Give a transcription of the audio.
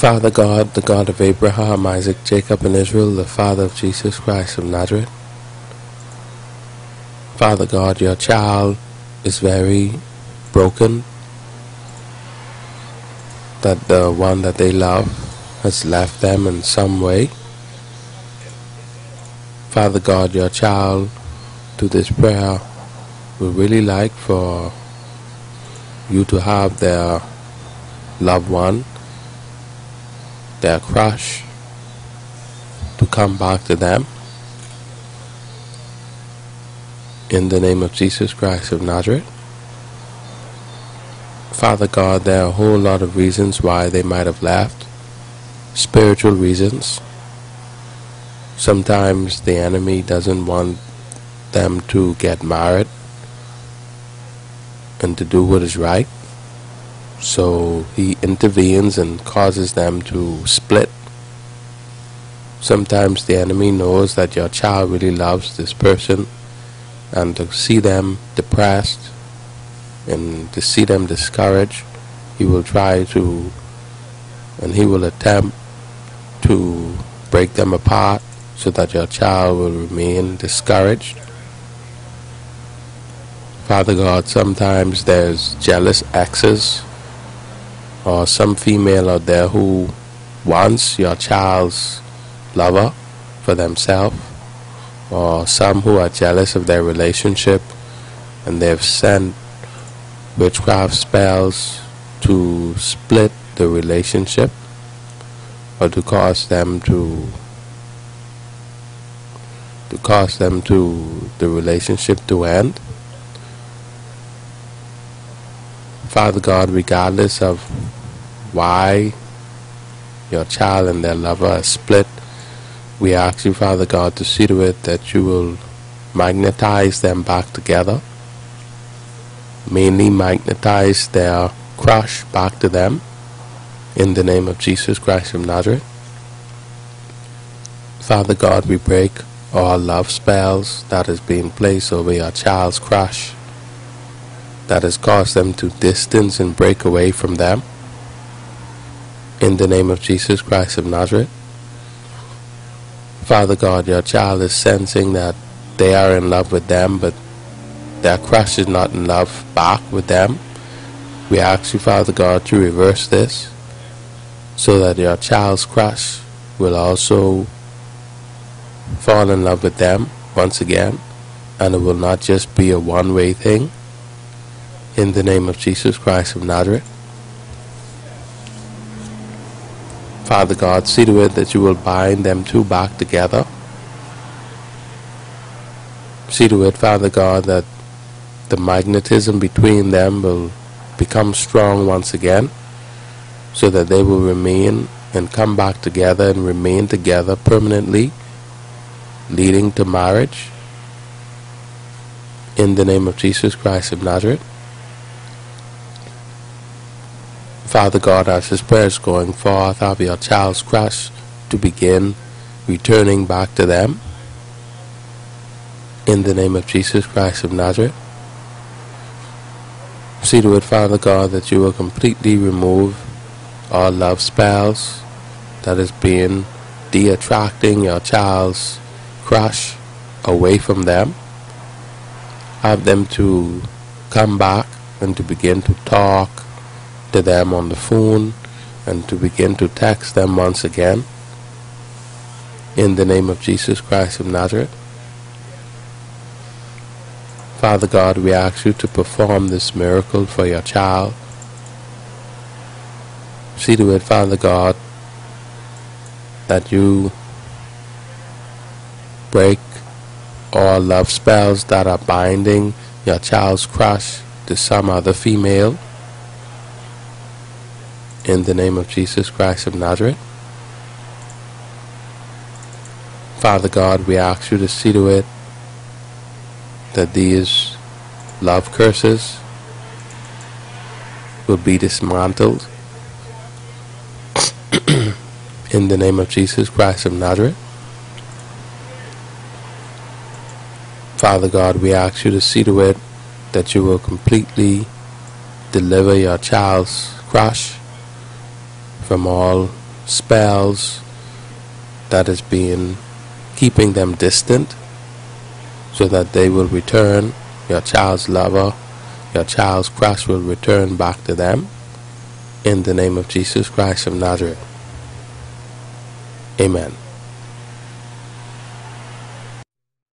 Father God, the God of Abraham, Isaac, Jacob, and Israel, the Father of Jesus Christ of Nazareth. Father God, your child is very broken that the one that they love has left them in some way. Father God, your child, to this prayer, would really like for you to have their loved one their crush to come back to them. In the name of Jesus Christ of Nazareth. Father God, there are a whole lot of reasons why they might have left. Spiritual reasons. Sometimes the enemy doesn't want them to get married and to do what is right. So he intervenes and causes them to split. Sometimes the enemy knows that your child really loves this person and to see them depressed and to see them discouraged, he will try to and he will attempt to break them apart so that your child will remain discouraged. Father God, sometimes there's jealous exes or some female out there who wants your child's lover for themselves, or some who are jealous of their relationship and they've sent witchcraft spells to split the relationship or to cause them to to cause them to the relationship to end. Father God, regardless of why your child and their lover are split, we ask you, Father God, to see to it that you will magnetize them back together, mainly magnetize their crush back to them, in the name of Jesus Christ of Nazareth. Father God, we break all love spells that has been placed over your child's crush that has caused them to distance and break away from them. In the name of Jesus Christ of Nazareth. Father God, your child is sensing that they are in love with them, but their crush is not in love back with them. We ask you, Father God, to reverse this so that your child's crush will also fall in love with them once again, and it will not just be a one way thing in the name of Jesus Christ of Nazareth. Father God, see to it that you will bind them two back together. See to it, Father God, that the magnetism between them will become strong once again, so that they will remain and come back together and remain together permanently, leading to marriage. In the name of Jesus Christ of Nazareth. Father God, as His prayers going forth, have your child's crush to begin returning back to them. In the name of Jesus Christ of Nazareth. See to it, Father God, that you will completely remove all love spells that is being de-attracting your child's crush away from them. Have them to come back and to begin to talk to them on the phone and to begin to tax them once again in the name of Jesus Christ of Nazareth. Father God, we ask you to perform this miracle for your child. See to it, Father God, that you break all love spells that are binding your child's crush to some other female in the name of Jesus Christ of Nazareth. Father God, we ask you to see to it that these love curses will be dismantled in the name of Jesus Christ of Nazareth. Father God, we ask you to see to it that you will completely deliver your child's crush from all spells that is being keeping them distant so that they will return your child's lover your child's crush will return back to them in the name of Jesus Christ of Nazareth. Amen